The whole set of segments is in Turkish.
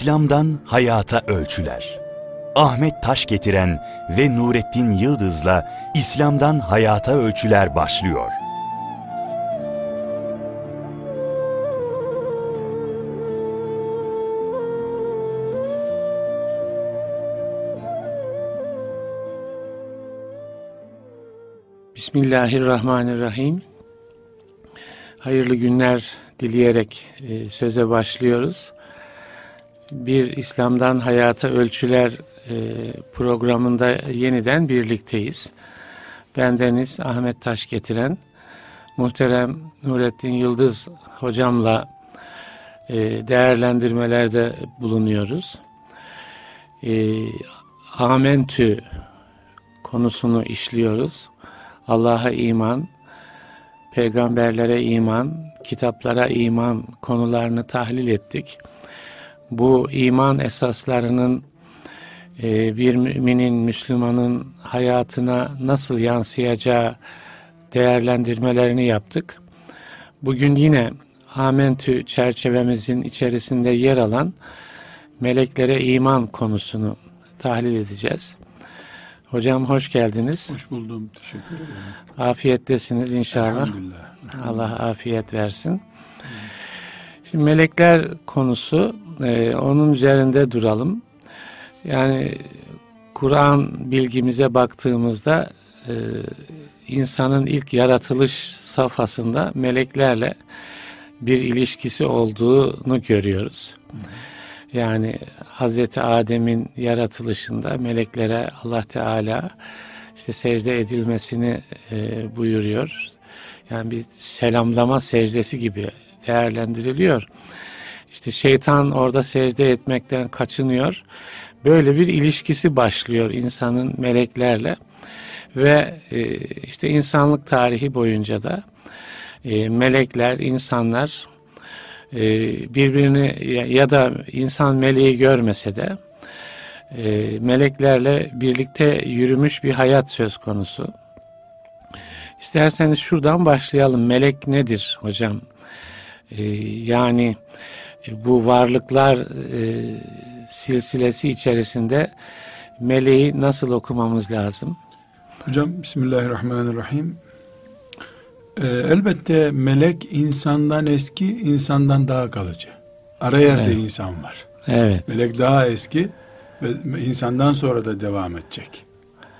İslam'dan Hayata Ölçüler Ahmet Taş getiren ve Nurettin Yıldız'la İslam'dan Hayata Ölçüler başlıyor. Bismillahirrahmanirrahim. Hayırlı günler dileyerek e, söze başlıyoruz. Bir İslam'dan Hayata Ölçüler e, programında yeniden birlikteyiz. Bendeniz Ahmet Taş getiren muhterem Nurettin Yıldız hocamla e, değerlendirmelerde bulunuyoruz. E, Amentü konusunu işliyoruz. Allah'a iman, peygamberlere iman, kitaplara iman konularını tahlil ettik. Bu iman esaslarının e, bir müminin, Müslümanın hayatına nasıl yansıyacağı değerlendirmelerini yaptık. Bugün yine Amentü çerçevemizin içerisinde yer alan meleklere iman konusunu tahlil edeceğiz. Hocam hoş geldiniz. Hoş buldum. Teşekkür ederim. Afiyettesiniz inşallah. Allah afiyet versin. Şimdi melekler konusu e, onun üzerinde duralım. Yani Kur'an bilgimize baktığımızda e, insanın ilk yaratılış safhasında meleklerle bir ilişkisi olduğunu görüyoruz. Yani Hazreti Adem'in yaratılışında meleklere Allah Teala işte secde edilmesini e, buyuruyor. Yani bir selamlama secdesi gibi değerlendiriliyor. İşte şeytan orada secde etmekten kaçınıyor. Böyle bir ilişkisi başlıyor insanın meleklerle ve e, işte insanlık tarihi boyunca da e, melekler, insanlar e, birbirini ya da insan meleği görmese de meleklerle birlikte yürümüş bir hayat söz konusu. İsterseniz şuradan başlayalım. Melek nedir hocam? Yani bu varlıklar silsilesi içerisinde meleği nasıl okumamız lazım? Hocam Bismillahirrahmanirrahim. Ee, elbette melek insandan eski, insandan daha kalıcı. Ara yerde evet. insan var. Evet. Melek daha eski ve insandan sonra da devam edecek.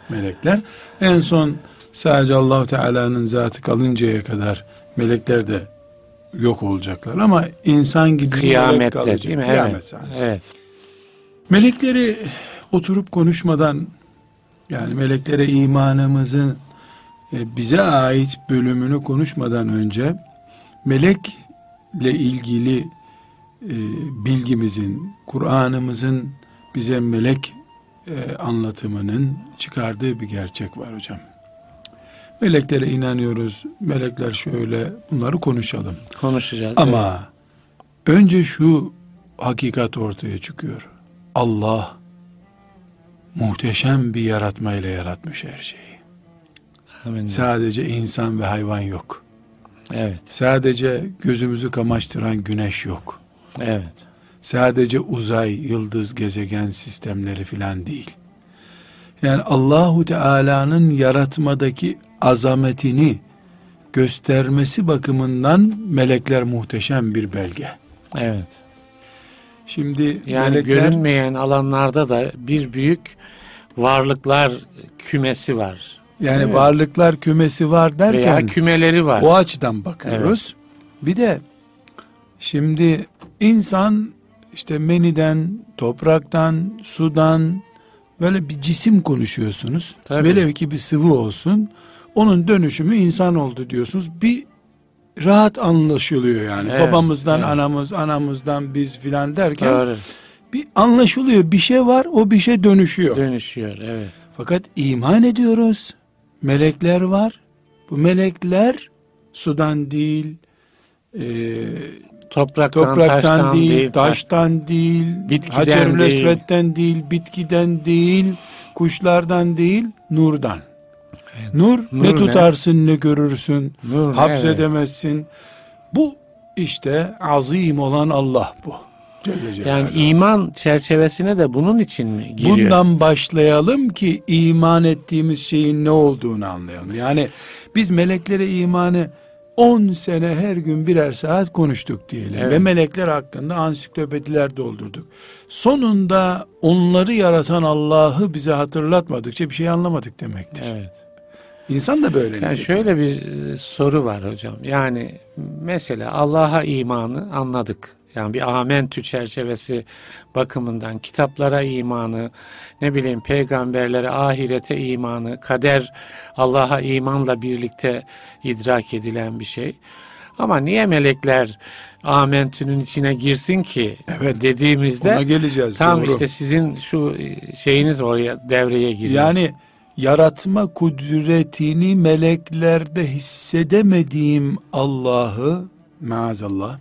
Melekler en son sadece Allahu Teala'nın zatı kalıncaya kadar melekler de yok olacaklar ama insan gidince kıyamette kalacak. değil mi? Kıyamet evet. sahnesi. Evet. Melekleri oturup konuşmadan yani meleklere imanımızın e, bize ait bölümünü konuşmadan önce melekle ilgili e, bilgimizin, Kur'an'ımızın bize melek e, anlatımının çıkardığı bir gerçek var hocam. Meleklere inanıyoruz. Melekler şöyle bunları konuşalım. Konuşacağız. Ama evet. önce şu hakikat ortaya çıkıyor. Allah muhteşem bir yaratmayla yaratmış her şeyi. Amin. Sadece insan ve hayvan yok. Evet. Sadece gözümüzü kamaştıran güneş yok. Evet. Sadece uzay, yıldız, gezegen sistemleri filan değil. Yani Allahu Teala'nın yaratmadaki azametini göstermesi bakımından melekler muhteşem bir belge. Evet. Şimdi yani melekler, görünmeyen alanlarda da bir büyük varlıklar kümesi var. Yani evet. varlıklar kümesi var derken veya kümeleri var. O açıdan bakıyoruz. Evet. Bir de şimdi insan işte meniden, topraktan, sudan böyle bir cisim konuşuyorsunuz. Tabii. Velev ki bir sıvı olsun. Onun dönüşümü insan oldu diyorsunuz. Bir rahat anlaşılıyor yani. Evet, Babamızdan, evet. anamız, anamızdan biz filan derken Doğru. bir anlaşılıyor. Bir şey var, o bir şey dönüşüyor. Dönüşüyor, evet. Fakat iman ediyoruz melekler var. Bu melekler sudan değil, e, topraktan, topraktan taştan değil, değil, taştan değil, bitkiden değil. değil, bitkiden değil, kuşlardan değil, nurdan. Nur, Nur ne tutarsın ne, ne görürsün, Nur, hapsedemezsin. Evet. Bu işte azim olan Allah bu. Celle Celaluhu. Yani iman çerçevesine de bunun için mi giriyor? Bundan başlayalım ki iman ettiğimiz şeyin ne olduğunu anlayalım. Yani biz meleklere imanı 10 sene her gün birer saat konuştuk diyelim. Evet. Ve melekler hakkında ansiklopediler doldurduk. Sonunda onları yaratan Allah'ı bize hatırlatmadıkça bir şey anlamadık demektir. Evet. İnsan da böyle. Yani şöyle bir e, soru var hocam. Yani mesela Allah'a imanı anladık. Yani bir amentü çerçevesi bakımından kitaplara imanı, ne bileyim peygamberlere, ahirete imanı, kader Allah'a imanla birlikte idrak edilen bir şey. Ama niye melekler amentünün içine girsin ki Evet. dediğimizde Ona geleceğiz. tam doğru. işte sizin şu e, şeyiniz oraya devreye giriyor. Yani yaratma kudretini meleklerde hissedemediğim Allah'ı maazallah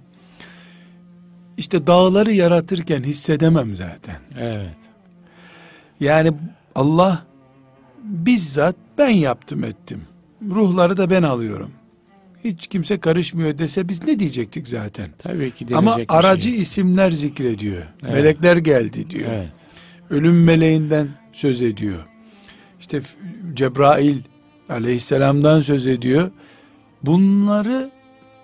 işte dağları yaratırken hissedemem zaten. evet. Yani Allah bizzat ben yaptım ettim. Ruhları da ben alıyorum. Hiç kimse karışmıyor dese biz ne diyecektik zaten? Tabii ki Ama denecek bir aracı şey. isimler zikrediyor. Evet. Melekler geldi diyor. Evet. ölüm meleğinden söz ediyor. İşte Cebrail aleyhisselamdan söz ediyor. Bunları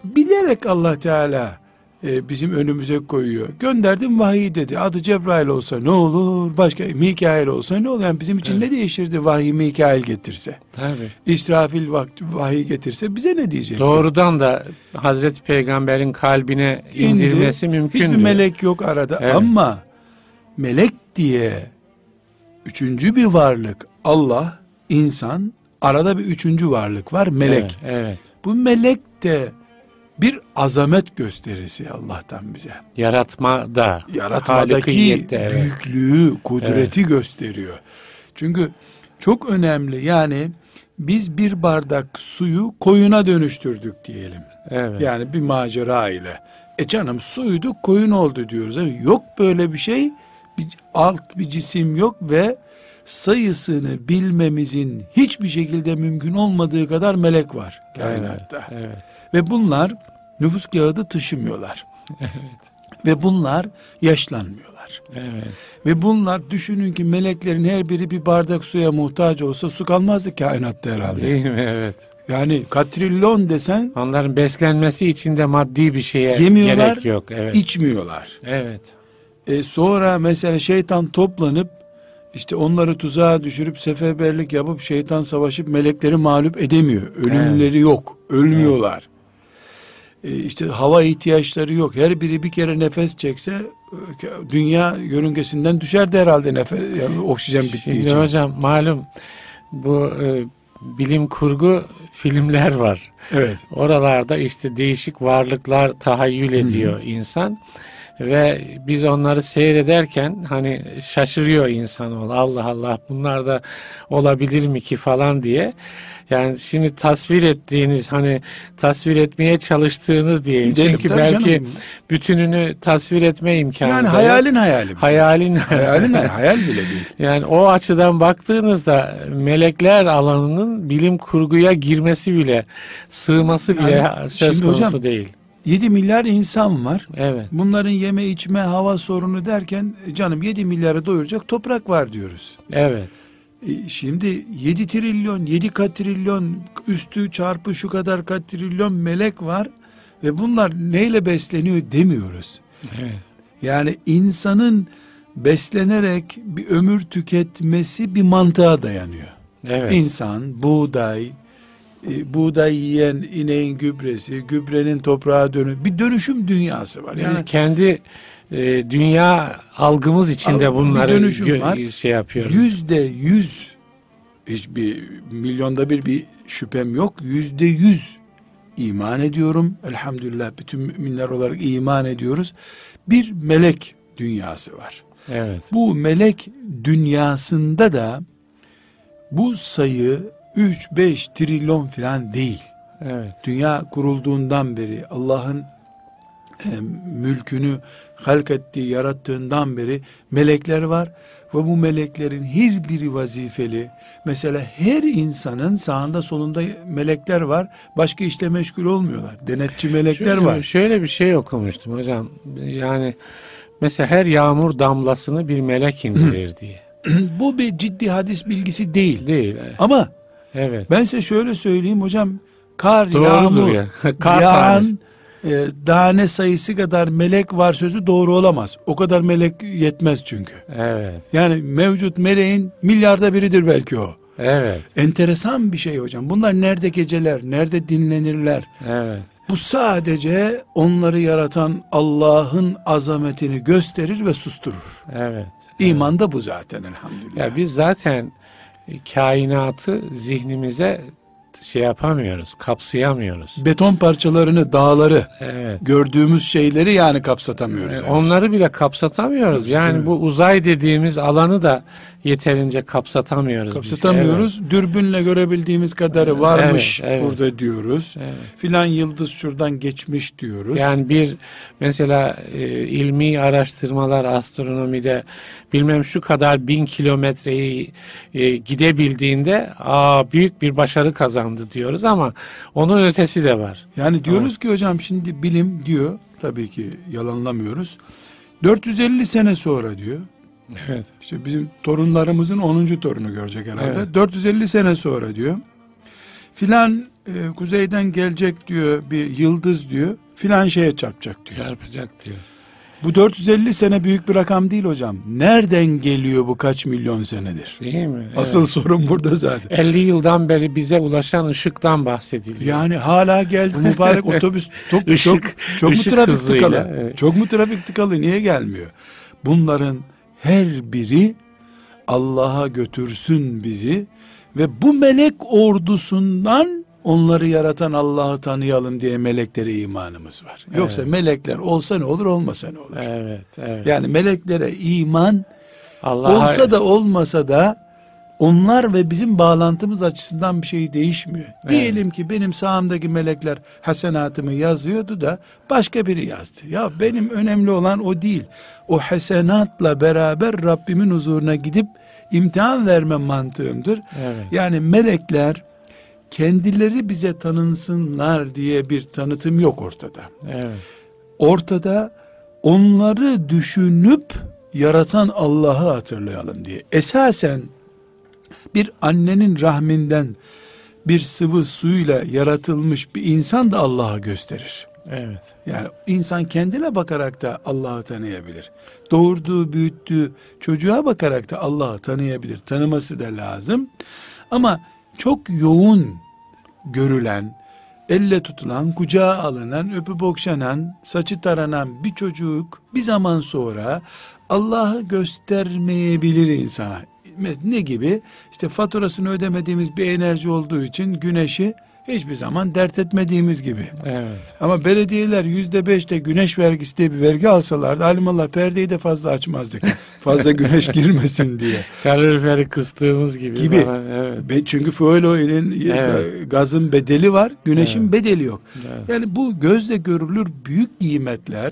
bilerek Allah Teala e, bizim önümüze koyuyor. Gönderdim vahiy dedi. Adı Cebrail olsa ne olur? Başka Mikail olsa ne olur? Yani bizim için ne değişirdi vahiy Mikail getirse? Tabii. İsrafil vakti vahiy getirse bize ne diyecek? Doğrudan da Hazreti Peygamber'in kalbine indirmesi mümkün. Hiçbir melek yok arada Evet. ama melek diye üçüncü bir varlık Allah, insan, arada bir üçüncü varlık var melek. Evet, evet. Bu melek de bir azamet gösterisi Allah'tan bize. Yaratmada, Yaratmadaki evet. büyüklüğü, kudreti gösteriyor. Çünkü çok önemli yani biz bir bardak suyu koyuna dönüştürdük diyelim. Evet. Yani bir macera ile. E canım suydu koyun oldu diyoruz. Ama Yok böyle bir şey. Bir alt bir cisim yok ve sayısını bilmemizin hiçbir şekilde mümkün olmadığı kadar melek var kainatta. Evet. Ve bunlar nüfus kağıdı taşımıyorlar. Evet. Ve bunlar yaşlanmıyorlar. Evet. Ve bunlar düşünün ki meleklerin her biri bir bardak suya muhtaç olsa su kalmazdı kainatta herhalde. Değil mi? Evet. Yani katrilyon desen Onların beslenmesi için de maddi bir şeye Yemiyorlar, gerek yok. Evet. içmiyorlar. Evet. E sonra mesela şeytan toplanıp işte onları tuzağa düşürüp seferberlik yapıp şeytan savaşıp melekleri mağlup edemiyor. Ölümleri yok. Ölmüyorlar. E işte hava ihtiyaçları yok. Her biri bir kere nefes çekse e, dünya yörüngesinden düşerdi herhalde nefes yani oksijen bittiği Şimdi için. hocam malum bu e, bilim kurgu filmler var. Evet. Oralarda işte değişik varlıklar tahayyül ediyor insan ve biz onları seyrederken hani şaşırıyor insanoğlu Allah Allah bunlar da olabilir mi ki falan diye. Yani şimdi tasvir ettiğiniz hani tasvir etmeye çalıştığınız. Gidelim, Çünkü belki canım. bütününü tasvir etme imkanı Yani hayalin hayali. bizim. hayalin Hayalin hayal bile değil. yani o açıdan baktığınızda melekler alanının bilim kurguya girmesi bile sığması bile Yani söz şimdi konusu hocam- değil. 7 milyar insan var. Evet. Bunların yeme içme hava sorunu derken e, canım 7 milyarı doyuracak toprak var diyoruz. Evet. E, Şimdi 7 trilyon, 7 katrilyon üstü çarpı şu kadar katrilyon melek var ve bunlar neyle besleniyor demiyoruz. Evet. Yani insanın beslenerek bir ömür tüketmesi bir mantığa dayanıyor. Evet. İnsan, buğday, e, buğday yiyen ineğin gübresi, gübrenin toprağa dönü bir dönüşüm dünyası var. Yani Biz kendi e, dünya algımız içinde Al- bir bunları dönüşüm gö- var. şey yapıyoruz. yüzde yüz hiçbir milyonda bir bir şüphem yok. Yüzde yüz iman ediyorum. Elhamdülillah bütün müminler olarak iman ediyoruz. Bir melek dünyası var. Evet. Bu melek dünyasında da bu sayı 3-5 trilyon falan değil. Evet. Dünya kurulduğundan beri Allah'ın e, mülkünü halk ettiği, yarattığından beri melekler var ve bu meleklerin her biri vazifeli. Mesela her insanın sağında solunda melekler var. Başka işle meşgul olmuyorlar. Denetçi melekler Şöyle, var. şöyle bir şey okumuştum hocam. Yani mesela her yağmur damlasını bir melek indirir diye. Bu bir ciddi hadis bilgisi değil. Değil. Ama Evet. ben size şöyle söyleyeyim hocam. Kar, Doğrudur yağmur, ya. Kar yağan e, tane sayısı kadar melek var sözü doğru olamaz. O kadar melek yetmez çünkü. Evet. Yani mevcut meleğin milyarda biridir belki o. Evet. Enteresan bir şey hocam. Bunlar nerede geceler, nerede dinlenirler? Evet. Bu sadece onları yaratan Allah'ın azametini gösterir ve susturur. Evet. İman da bu zaten elhamdülillah. Ya biz zaten kainatı zihnimize şey yapamıyoruz, kapsayamıyoruz. Beton parçalarını, dağları, Evet. gördüğümüz şeyleri yani kapsatamıyoruz. E. Onları bile kapsatamıyoruz. Yani bu uzay dediğimiz alanı da yeterince kapsatamıyoruz. kapsatamıyoruz. Dürbünle görebildiğimiz kadarı varmış Evet, evet. burada diyoruz. Evet. Filan yıldız şuradan geçmiş diyoruz. Yani bir mesela e, ilmi araştırmalar astronomide bilmem şu kadar bin kilometreyi e, gidebildiğinde aa büyük bir başarı kazandı diyoruz ama onun ötesi de var. Yani diyoruz ki hocam şimdi bilim diyor tabii ki yalanlamıyoruz. 450 sene sonra diyor. Evet. İşte bizim torunlarımızın 10. torunu görecek herhalde. Evet. 450 sene sonra diyor. Filan e, kuzeyden gelecek diyor bir yıldız diyor. Filan şeye çarpacak diyor. Çarpacak diyor. Bu 450 sene büyük bir rakam değil hocam. Nereden geliyor bu kaç milyon senedir? Değil mi? Evet. Asıl sorun burada zaten. 50 yıldan beri bize ulaşan ışıktan bahsediliyor. Yani hala geldi mübarek otobüs çok Işık- çok çok mu trafik hızıyla, tıkalı? evet. Çok mu trafik tıkalı? Niye gelmiyor? Bunların her biri Allah'a götürsün bizi ve bu melek ordusundan onları yaratan Allah'ı tanıyalım diye meleklere imanımız var. Yoksa melekler olsa ne olur olmasa ne olur? Evet, evet. Yani meleklere iman Allah'a olsa da olmasa da onlar ve bizim bağlantımız açısından bir şey değişmiyor. Diyelim ki benim sağımdaki melekler hasenatımı yazıyordu da başka biri yazdı. Ya benim önemli olan o değil. O hasenatla beraber Rabbimin huzuruna gidip imtihan verme mantığımdır. Evet. Yani melekler kendileri bize tanınsınlar diye bir tanıtım yok ortada Evet. ortada onları düşünüp yaratan Allah'ı hatırlayalım diye. Esasen bir annenin rahminden bir sıvı suyla yaratılmış bir insan da Allah'ı gösterir. Evet. Yani insan kendine bakarak da Allah'ı tanıyabilir. Doğurduğu, büyüttüğü çocuğa bakarak da Allah'ı tanıyabilir. Tanıması da lazım. Ama çok yoğun görülen, elle tutulan, kucağa alınan, öpüp okşanan, saçı taranan bir çocuk bir zaman sonra Allah'ı göstermeyebilir insana. Ne gibi? İşte faturasını ödemediğimiz bir enerji olduğu için güneşi hiçbir zaman dert etmediğimiz gibi. Evet. Ama belediyeler yüzde beşte güneş vergisi diye bir vergi alsalardı alimallah perdeyi de fazla açmazdık. fazla güneş girmesin diye. Kaloriferi kıstığımız gibi. Gibi. bana- evet. Be- çünkü fueloilin Evet. gazın bedeli var, güneşin Evet. bedeli yok. Evet. Yani bu gözle görülür büyük nimetler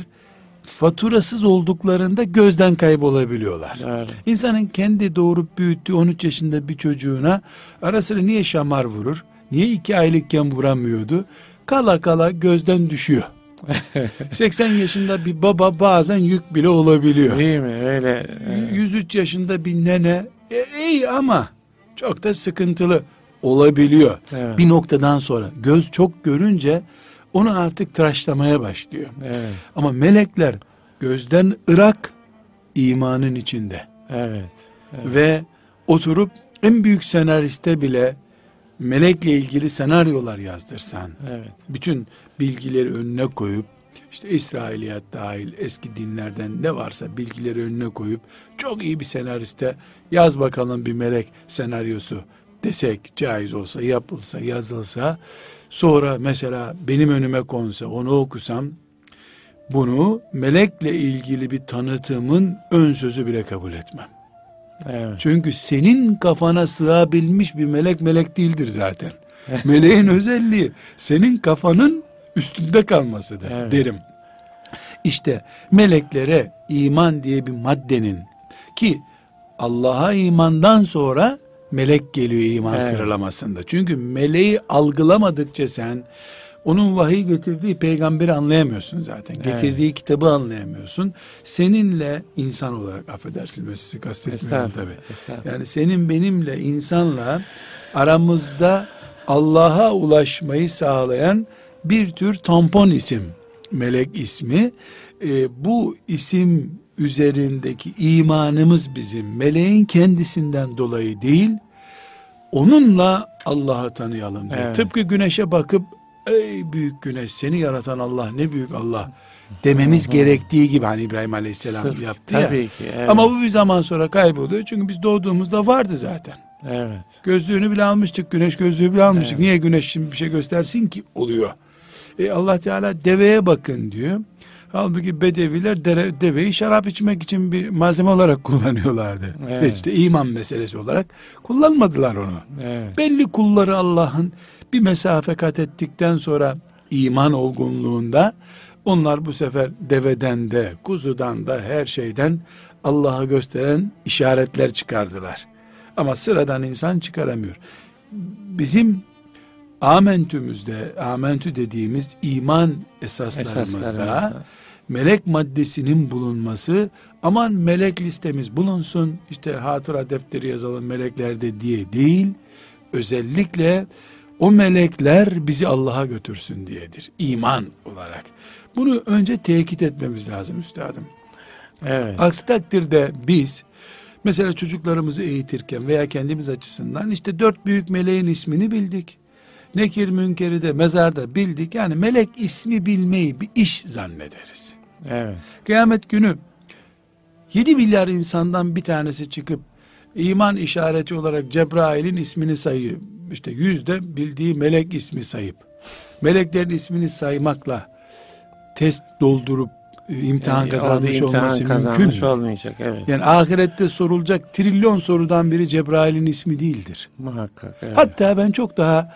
faturasız olduklarında gözden kaybolabiliyorlar. Doğru. İnsanın kendi doğurup büyüttüğü 13 yaşında bir çocuğuna ara sıra niye şamar vurur? Niye iki aylıkken vuramıyordu? Kala kala gözden düşüyor. 80 yaşında bir baba bazen yük bile olabiliyor. Değil mi? Öyle. evet. 103 yaşında bir nene e, iyi ama çok da sıkıntılı olabiliyor. Evet. Bir noktadan sonra göz çok görünce onu artık tıraşlamaya başlıyor. Evet. Ama melekler gözden ırak imanın içinde. Evet. Ve oturup en büyük senariste bile melekle ilgili senaryolar yazdırsan, Evet. bütün bilgileri önüne koyup, işte İsrailiyat dahil eski dinlerden ne varsa bilgileri önüne koyup, çok iyi bir senariste yaz bakalım bir melek senaryosu desek, caiz olsa, yapılsa, yazılsa, sonra mesela benim önüme konsa, onu okusam, bunu melekle ilgili bir tanıtımın ön sözü bile kabul etmem. Evet. Çünkü senin kafana sığabilmiş bir melek melek değildir zaten. Meleğin özelliği senin kafanın üstünde kalmasıdır Evet. derim. İşte meleklere iman diye bir maddenin ki Allah'a imandan sonra melek geliyor iman Evet. sıralamasında. Çünkü meleği algılamadıkça sen onun vahiy getirdiği peygamberi anlayamıyorsun zaten. Evet. Getirdiği kitabı anlayamıyorsun. Seninle insan olarak affedersin ben sizi kastetmiyorum tabi. Yani senin benimle insanla aramızda Allah'a ulaşmayı sağlayan bir tür tampon isim. Melek ismi. Ee, bu isim üzerindeki imanımız bizim meleğin kendisinden dolayı değil, onunla Allah'ı tanıyalım diye. Evet. Tıpkı güneşe bakıp ey büyük güneş seni yaratan Allah ne büyük Allah dememiz gerektiği gibi hani İbrahim Aleyhisselam Sırf- yaptı ya. Tabii ki. Evet. Ama bu bir zaman sonra kayboluyor çünkü biz doğduğumuzda vardı zaten. evet. Gözlüğünü bile almıştık, güneş gözlüğü bile almıştık. Evet. Niye güneş şimdi bir şey göstersin ki oluyor. E Allah Teala deveye bakın diyor. Halbuki bedeviler dere, deveyi şarap içmek için bir malzeme olarak kullanıyorlardı. Evet. İşte iman meselesi olarak kullanmadılar onu. Evet. Belli kulları Allah'ın bir mesafe kat ettikten sonra iman olgunluğunda onlar bu sefer deveden de kuzudan da her şeyden Allah'a gösteren işaretler çıkardılar. Ama sıradan insan çıkaramıyor. Bizim amentümüzde, amentü dediğimiz iman esaslarımızda Esaslarımızda. Melek maddesinin bulunması aman melek listemiz bulunsun işte hatıra defteri yazalım meleklerde diye değil özellikle o melekler bizi Allah'a götürsün diyedir iman olarak. Bunu önce tekit etmemiz lazım üstadım. Evet. Aksi takdirde biz mesela çocuklarımızı eğitirken veya kendimiz açısından işte dört büyük meleğin ismini bildik. Nekir münkeri de mezarda bildik. Yani melek ismi bilmeyi bir iş zannederiz. Evet. Kıyamet günü 7 milyar insandan bir tanesi çıkıp iman işareti olarak Cebrail'in ismini sayıyor. İşte yüzde bildiği melek ismi sayıp meleklerin ismini saymakla test doldurup e, imtihan Yani kazanmış imtihan olması mümkün kazanmış mü? olmayacak. Evet. Yani ahirette sorulacak trilyon sorudan biri Cebrail'in ismi değildir. Muhakkak. Evet. Hatta ben çok daha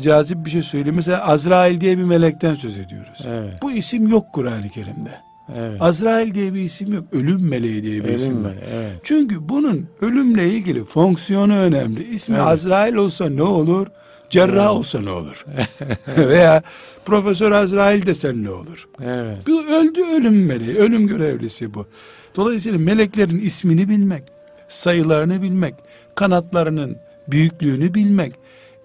cazip bir şey söyleyeyim. Mesela Azrail diye bir melekten söz ediyoruz. Evet. Bu isim yok Kur'an-ı Kerim'de. Evet. Azrail diye bir isim yok. Ölüm meleği diye bir isim Ölüm var. meleği, evet. Çünkü bunun ölümle ilgili fonksiyonu önemli. İsmi Evet. Azrail olsa ne olur? Cerrah olsa ne olur? Veya Profesör Azrail desen ne olur? Evet. Bu öldü ölüm meleği, ölüm görevlisi bu. Dolayısıyla meleklerin ismini bilmek, sayılarını bilmek, kanatlarının büyüklüğünü bilmek.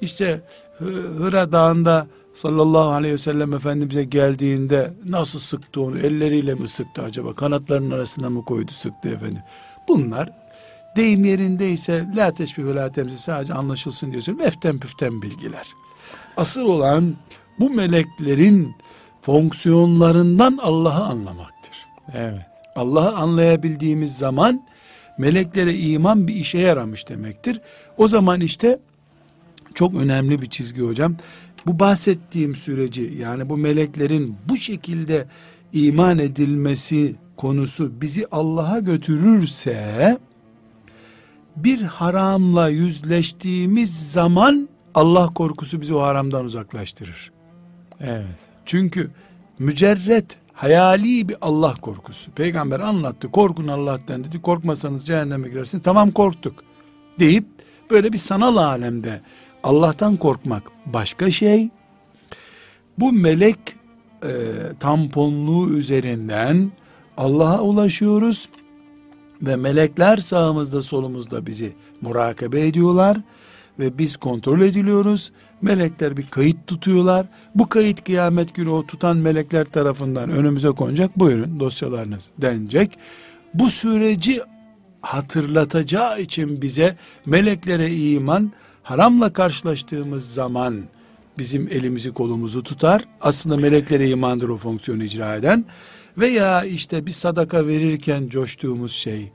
İşte Hı- Hıra Dağı'nda sallallahu aleyhi ve sellem Efendimiz'e geldiğinde nasıl sıktı onu? Elleriyle mi sıktı acaba? Kanatlarının arasına mı koydu sıktı efendim? Bunlar deyim yerindeyse la teşbih ve la temsil sadece anlaşılsın diye söylüyorum. Eften püften bilgiler. Asıl olan bu meleklerin fonksiyonlarından Allah'ı anlamaktır. Evet. Allah'ı anlayabildiğimiz zaman meleklere iman bir işe yaramış demektir. O zaman işte çok önemli bir çizgi hocam. Bu bahsettiğim süreci yani bu meleklerin bu şekilde iman edilmesi konusu bizi Allah'a götürürse bir haramla yüzleştiğimiz zaman Allah korkusu bizi o haramdan uzaklaştırır. Evet. Çünkü mücerret hayali bir Allah korkusu. Peygamber anlattı. Korkun Allah'tan dedi. Korkmasanız cehenneme girersiniz. Tamam korktuk. Deyip böyle bir sanal alemde Allah'tan korkmak başka şey. Bu melek e, tamponluğu üzerinden Allah'a ulaşıyoruz ve melekler sağımızda solumuzda bizi murakabe ediyorlar ve biz kontrol ediliyoruz. Melekler bir kayıt tutuyorlar. Bu kayıt kıyamet günü o tutan melekler tarafından önümüze konacak. Buyurun dosyalarınız denecek. Bu süreci hatırlatacağı için bize meleklere iman haramla karşılaştığımız zaman bizim elimizi kolumuzu tutar. Aslında meleklere imandır o fonksiyonu icra eden. Veya işte bir sadaka verirken coştuğumuz şey,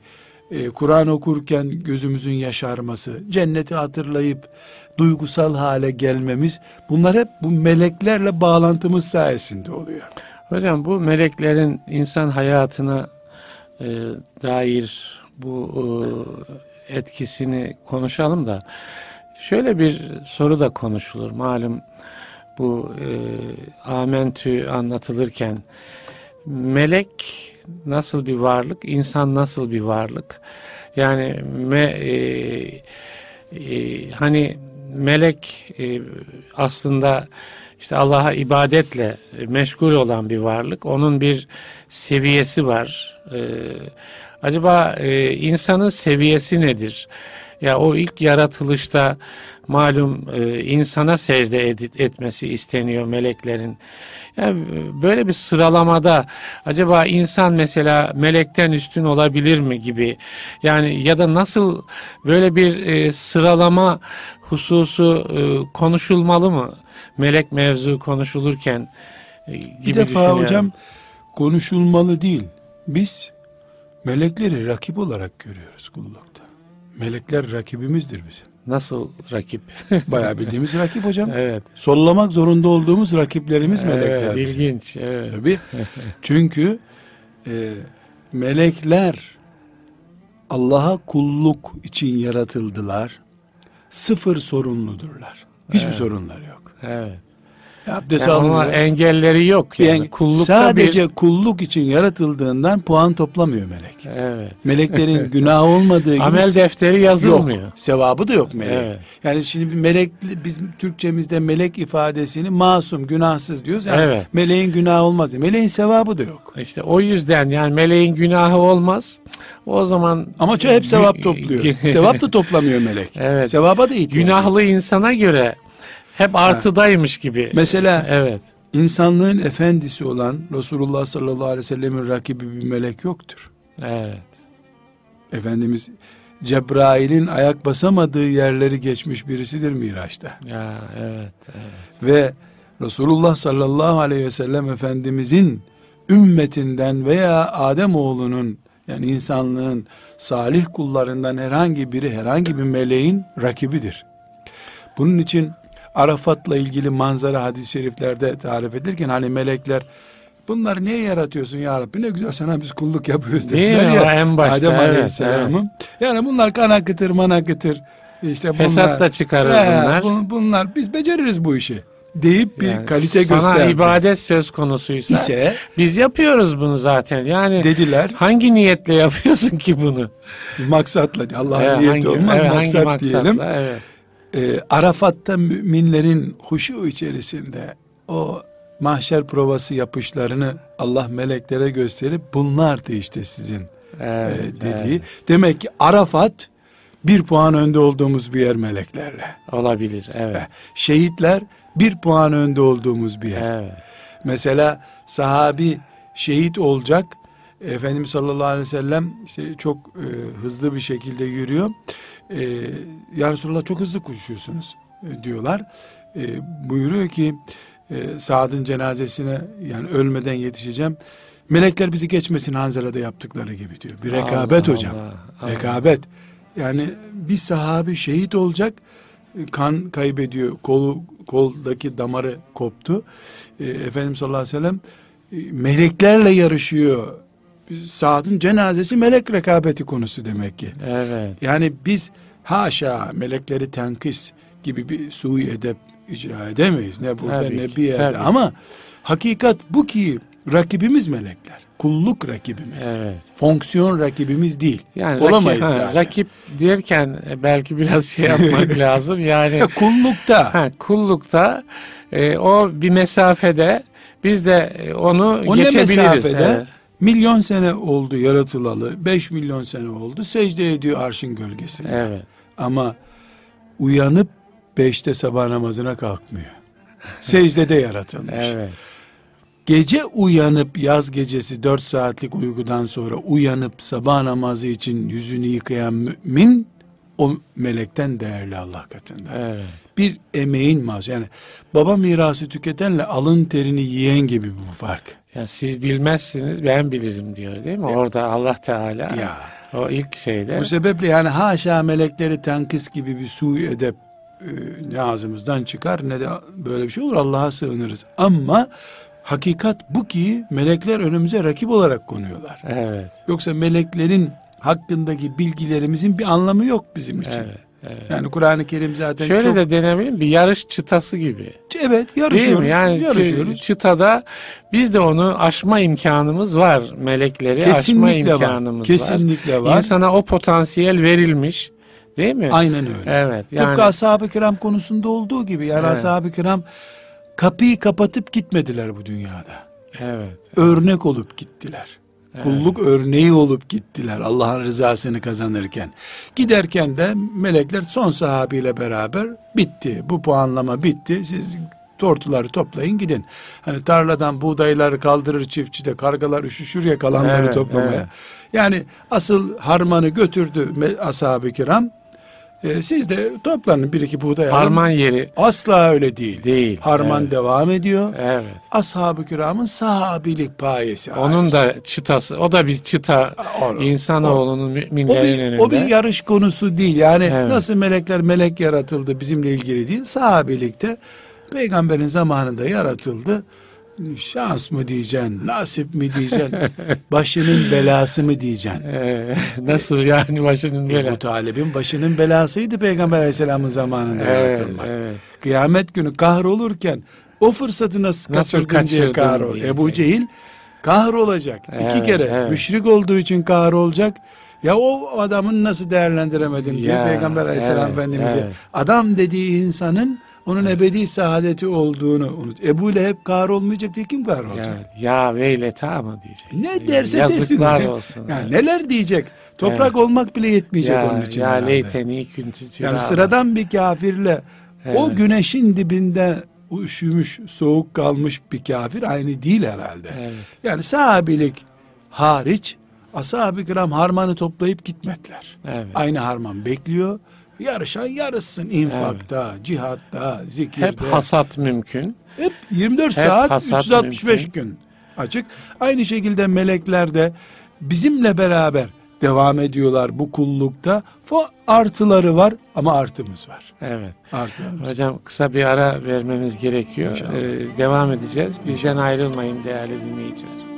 e, Kur'an okurken gözümüzün yaşarması, cenneti hatırlayıp duygusal hale gelmemiz bunlar hep bu meleklerle bağlantımız sayesinde oluyor. Hocam bu meleklerin insan hayatına e, dair bu e, etkisini konuşalım da şöyle bir soru da konuşulur. Malum bu e, amentü anlatılırken melek nasıl bir varlık, insan nasıl bir varlık? Yani me, e, e, hani melek e, aslında işte Allah'a ibadetle meşgul olan bir varlık. Onun bir seviyesi var. Ee, acaba e, insanın seviyesi nedir? Ya o ilk yaratılışta malum e, insana secde ed- etmesi isteniyor meleklerin. Yani böyle bir sıralamada acaba insan mesela melekten üstün olabilir mi gibi yani ya da nasıl böyle bir e, sıralama hususu e, konuşulmalı mı? Melek mevzu konuşulurken e, gibi Bir defa hocam konuşulmalı değil. Biz melekleri rakip olarak görüyoruz kullukta. Melekler rakibimizdir bizim. nasıl rakip? Bayağı bildiğimiz rakip hocam. evet. Sollamak zorunda olduğumuz rakiplerimiz melekler. Evet, bizim. ilginç. Evet. Tabii. Çünkü e, melekler Allah'a kulluk için yaratıldılar. Sıfır sorumludurlar. Hiçbir sorunları yok. Evet. Abdest Yani almıyor. ama engelleri yok yani. Yani Kullukta sadece bir... kulluk için yaratıldığından puan toplamıyor melek. Evet. Meleklerin günahı olmadığı gibi Amel defteri yazılmıyor. yok. Sevabı da yok melek. Evet. Yani şimdi bir melek biz Türkçemizde melek ifadesini masum, günahsız diyoruz. Yani Evet. meleğin günahı olmaz. diye. Meleğin sevabı da yok. İşte o yüzden yani meleğin günahı olmaz. O zaman Ama çok hep sevap topluyor. Sevap da toplamıyor melek. Evet. Sevaba da ihtiyacı. günahlı insana göre hep artıdaymış gibi. Mesela Evet. insanlığın efendisi olan Resulullah sallallahu aleyhi ve sellemin rakibi bir melek yoktur. Evet. Efendimiz Cebrail'in ayak basamadığı yerleri geçmiş birisidir Miraç'ta. Ya evet. evet. Ve Resulullah sallallahu aleyhi ve sellem Efendimizin ümmetinden veya Adem oğlunun yani insanlığın salih kullarından herhangi biri herhangi bir meleğin rakibidir. Bunun için Arafat'la ilgili manzara hadis-i şeriflerde tarif edilirken hani melekler bunları niye yaratıyorsun ya Rabbi ne güzel sana biz kulluk yapıyoruz dediler ya en başta, Adem evet, Aleyhisselam'ın. Yani bunlar kan akıtır man akıtır. İşte Fesat bunlar, da çıkarır He, bunlar. bun- bunlar biz beceririz bu işi deyip bir Yani kalite sana gösterdi. ibadet söz konusuysa ise biz yapıyoruz bunu zaten. Yani dediler hangi niyetle yapıyorsun ki bunu? maksatla Allah'ın Evet, niyeti hangi- olmaz evet, maksat hangi diyelim. maksatla, Evet. Ee, Arafat'ta müminlerin huşu içerisinde o mahşer provası yapışlarını Allah meleklere gösterip bunlardı işte sizin Evet, e, dediği. evet. Demek ki Arafat bir puan önde olduğumuz bir yer meleklerle. Olabilir. Evet. Şehitler bir puan önde olduğumuz bir yer. Evet. Mesela sahabi şehit olacak. Efendimiz sallallahu aleyhi ve sellem işte çok e, hızlı bir şekilde yürüyor. E, ya Resulallah çok hızlı koşuyorsunuz e, diyorlar. E, buyuruyor ki e, Saad'ın cenazesine yani ölmeden yetişeceğim. Melekler bizi geçmesin Hanzala'da yaptıkları gibi diyor. Bir rekabet Allah, hocam. Allah, Allah. Rekabet. Yani bir sahabi şehit olacak kan kaybediyor. Kolu koldaki damarı koptu. E, Efendimiz sallallahu aleyhi ve sellem e, meleklerle yarışıyor. Saad'ın cenazesi melek rekabeti konusu demek ki. Evet. Yani biz haşa melekleri tenkis gibi bir sui edep icra edemeyiz. Ne burada Tabii ne ki, bir yerde. tabii. Ama hakikat bu ki rakibimiz melekler. Kulluk rakibimiz. Evet. Fonksiyon rakibimiz değil. Yani Olamayız rakip, ha, zaten. rakip derken e, belki biraz şey yapmak lazım. Yani Ya kullukta ha, kullukta e, o bir mesafede biz de e, onu o ne geçebiliriz. mesafede Evet. Milyon sene oldu yaratılalı. Beş milyon sene oldu. Secde ediyor arşın gölgesinde. Evet. Ama uyanıp beşte sabah namazına kalkmıyor. Secdede yaratılmış. Evet. Gece uyanıp yaz gecesi dört saatlik uykudan sonra uyanıp sabah namazı için yüzünü yıkayan mümin o melekten değerli Allah katında. Evet. Bir emeğin maz yani baba mirası tüketenle alın terini yiyen gibi bu fark. Ya siz bilmezsiniz ben bilirim diyor değil mi? Orada Allah Teala Ya. o ilk şeyde Bu sebeple yani haşa melekleri tenkis gibi bir su edep e, ne ağzımızdan çıkar ne de böyle bir şey olur Allah'a sığınırız. Ama hakikat bu ki melekler önümüze rakip olarak konuyorlar. evet. Yoksa meleklerin hakkındaki bilgilerimizin bir anlamı yok bizim için. Evet. Evet. Yani Kur'an-ı Kerim zaten Şöyle çok de mi? Bir yarış çıtası gibi. evet Değil yarışıyoruz. mi? Yani yarışıyoruz. çı- çıtada biz de onu aşma imkanımız var. Melekleri aşma Kesinlikle var. imkanımız var. Kesinlikle var. İnsana o potansiyel verilmiş. Değil mi? Aynen öyle. Evet. Yani Tıpkı ashab-ı kiram konusunda olduğu gibi yani Evet. ashab-ı kiram kapıyı kapatıp gitmediler bu dünyada. Evet. Örnek olup gittiler. Kulluk örneği olup gittiler Allah'ın rızasını kazanırken. Giderken de melekler son sahabiyle beraber bitti. Bu puanlama bitti. Siz tortuları toplayın gidin. Hani tarladan buğdayları kaldırır çiftçi de kargalar üşüşür ya kalanları Evet, toplamaya. evet. Yani asıl harmanı götürdü ashab-ı kiram. Ee, siz de toplanın bir iki buğday alın. Harman yeri Asla öyle değil. değil. Harman Evet. devam ediyor. Evet. Ashab-ı kiramın sahabilik payesi. Onun hariç. da çıtası, o da bir çıta o- insanoğlunun müminlerin önünde. o bir yarış konusu değil. Yani Evet. nasıl melekler melek yaratıldı bizimle ilgili değil. Sahabilikte peygamberin zamanında yaratıldı. Şans mı diyeceksin, nasip mi diyeceksin, başının belası mı diyeceksin. Ee, nasıl yani başının böyle. Ebu Talib'in başının belasıydı Peygamber Aleyhisselam'ın zamanında Evet, yaratılmak. evet. Kıyamet günü kahrolurken o fırsatı nasıl, Nasıl kaçırdın diye kaçırdın kahrol. diyecek. Ebu Cehil kahrolacak. İki Evet, kere evet. müşrik olduğu için kahrolacak. Ya o adamın nasıl değerlendiremedin diye Ya, Peygamber Aleyhisselam evet, Efendimiz'e evet. adam dediği insanın onun ebedi saadeti olduğunu unut. Ebu Leheb kahrolmayacak diye kim kahrolacak? Ya, ya veyleta mı diyecek? Ne derse desin. Yazıklar olsun. Ya neler diyecek? Toprak olmak bile yetmeyecek ya, onun için. ya herhalde. leyteni küntü Yani sıradan bir kafirle o Evet. güneşin dibinde üşümüş, soğuk kalmış bir kafir aynı değil herhalde. Evet. Yani sahabilik hariç ashab-ı kiram harmanı toplayıp gitmediler. Evet. Aynı harman bekliyor. Yarışan yarışsın infakta, cihatta, zikirde. Hep hasat mümkün. Hep 24 Hep saat hasat 365 mümkün. gün açık. Aynı şekilde melekler de bizimle beraber devam ediyorlar bu kullukta. Fo artıları var ama artımız var. Evet. Artılarımız. Hocam kısa bir ara vermemiz gerekiyor. İnşallah. Ee, devam edeceğiz. Bizden ayrılmayın değerli dinleyiciler.